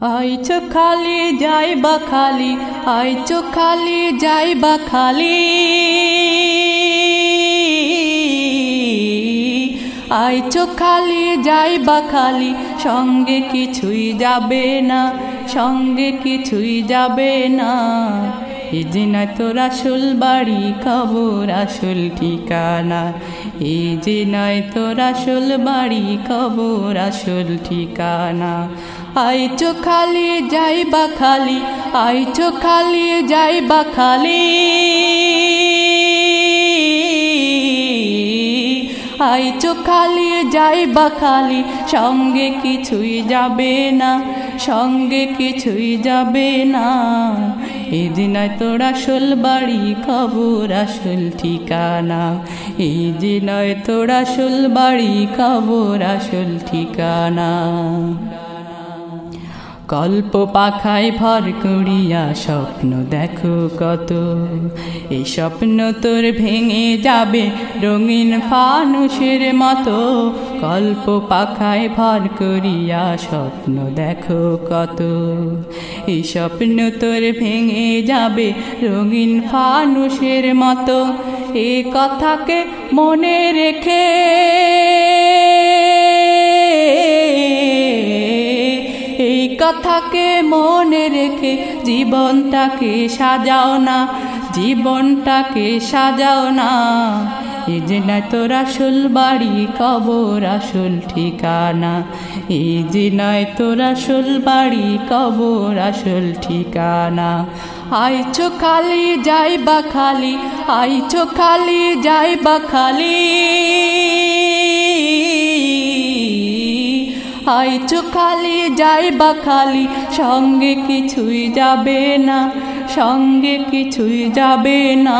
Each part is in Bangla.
আইছো খালি, যাই বা খালি আইছো খালি, যাই বা খালি। আইছো খালি, যাই বা খালি, সঙ্গে কিছুই যাবে না, সঙ্গে কিছুই যাবে না। এই যে তোর আসল বাড়ি খবর, আসল ঠিকানা। এই যে নয় তোর আসল বাড়ি খবর, আসল ঠিকানা। আইছো খালি যাই বা খালি, আইছো খালি যাই বা খালি। আইছো খালি যাই বা খালি, সঙ্গে কিছুই যাবে না, সঙ্গে কিছুই যাবে না। এই দিনায় তোর আসল বাড়ি, খবর আসল ঠিকানা। এই দিনায় তোর আসল বাড়ি, খবর আসল ঠিকানা। কল্প পাখায় ভর করিয়া স্বপ্ন দেখো কত। এই স্বপ্ন তোর ভেঙে যাবে রঙিন ফানুষের মতো। কল্প পাখায় ভর করিয়া স্বপ্ন দেখো কত। এই স্বপ্ন তোর ভেঙে যাবে রঙিন ফানুষের মতো। এ কথাকে মনে রেখে কথাকে মনে রেখে জীবনটাকে সাজাও না, জীবনটাকে সাজাও না। এই যে নয় তোর আসল বাড়ি, কবর আসল ঠিকানা। এই যে নয় তোর আসল বাড়ি, কবর আসল ঠিকানা। আইছো খালি যাই বা খালি, আইছো খালি যাই বা খালি। আইছো খালি যাই বা খালি, সঙ্গে কিছুই যাবে না, সঙ্গে কিছুই যাবে না।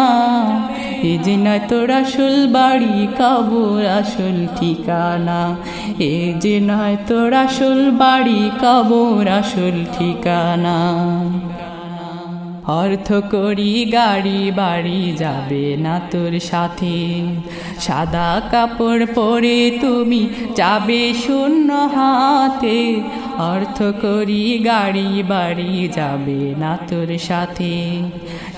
এই যে নয় তোর আসল বাড়ি কবর আসল ঠিকানা। এই যে নয় তোর আসল বাড়ি কবর আসল ঠিকানা। অর্থ করি গাড়ি, বাড়ি যাবে না তোর সাথে। সাদা কাপড় পরে তুমি যাবে শূন্য হাতে অর্থ করি, গাড়ি বাড়ি যাবে না তোর সাথে।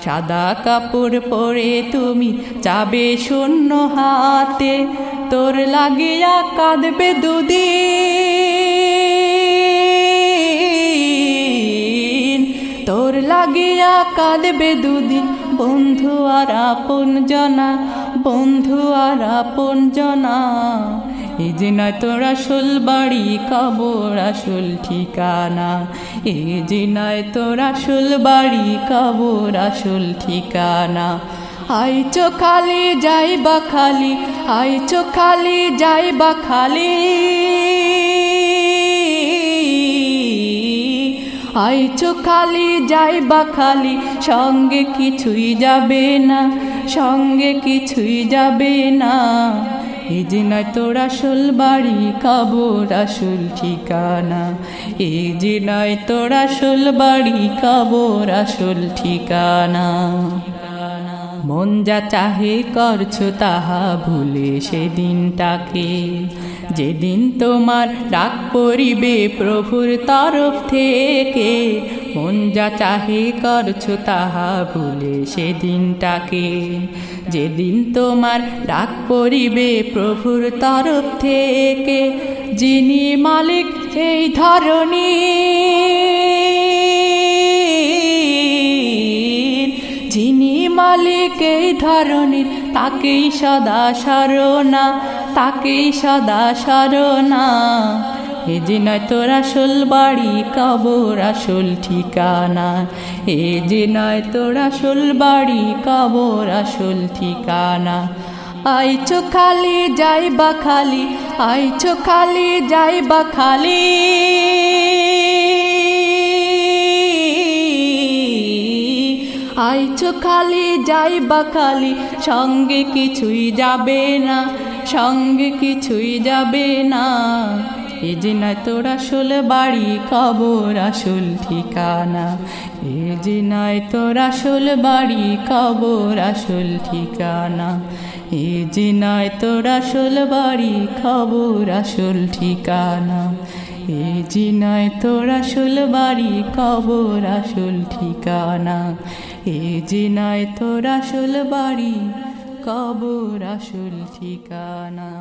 সাদা কাপড় পরে তুমি যাবে শূন্য হাতে, তোর লাগিয়া কাঁদবে দুদিন। তোর লাগিয়া কাঁদবে দুদিন, বন্ধু আর আপন জনা, বন্ধু আর আপন জনা। এই যে নয় তোর আসল বাড়ি, কবর আসল ঠিকানা। এই যে নয় তোর আসল বাড়ি, কবর আসল ঠিকানা। আইছো খালি যাই বা খালি আইছো খালি যাই বা খালি। আইছো খালি যাই বা খালি, সঙ্গে কিছুই যাবে না, সঙ্গে কিছুই যাবে না। এই যে নয় তোর আসল বাড়ি কাবর আসল ঠিকানা। এই যে নয় তোর আসল বাড়ি কাবর আসল ঠিকানা। মন যা চাহে করছ তাহা ভুলে সেদিনটাকে। যেদিন তোমার ডাক পড়িবে প্রভুর তরফ থেকে, মন যা চাহে করছ তাহা ভুলে সেদিনটাকে। যেদিন তোমার ডাক পড়িবে প্রভুর তরফ থেকে, যিনি মালিক সেই ধরনী যিনি মালিক এই ধরনের তাকেই সদা সরনা তাকেই সদা সরনা এ যে নয় তোর আসল বাড়ি, কবর আসল ঠিকানা। এ যে নয় তোর আসল বাড়ি, কবর আসল ঠিকানা। আইছো খালি যাই বা খালি, আইছো খালি যাই বা খালি। আইছো খালি যাই বা খালি, সঙ্গে কিছুই যাবে না, সঙ্গে কিছুই যাবে না। এ যে নয় তোর আসল বাড়ি কবর আসল ঠিকানা। এ যে নয় তোর আসল বাড়ি কবর আসল ঠিকানা। এ যে নয় তোর আসল বাড়ি, খবর আসল ঠিকানা। এ যে নয় তোর আসল বাড়ি, কবর আসল ঠিকানা। এ জিনায় নয় তোর আসল বাড়ি, কবর আসল ঠিকানা।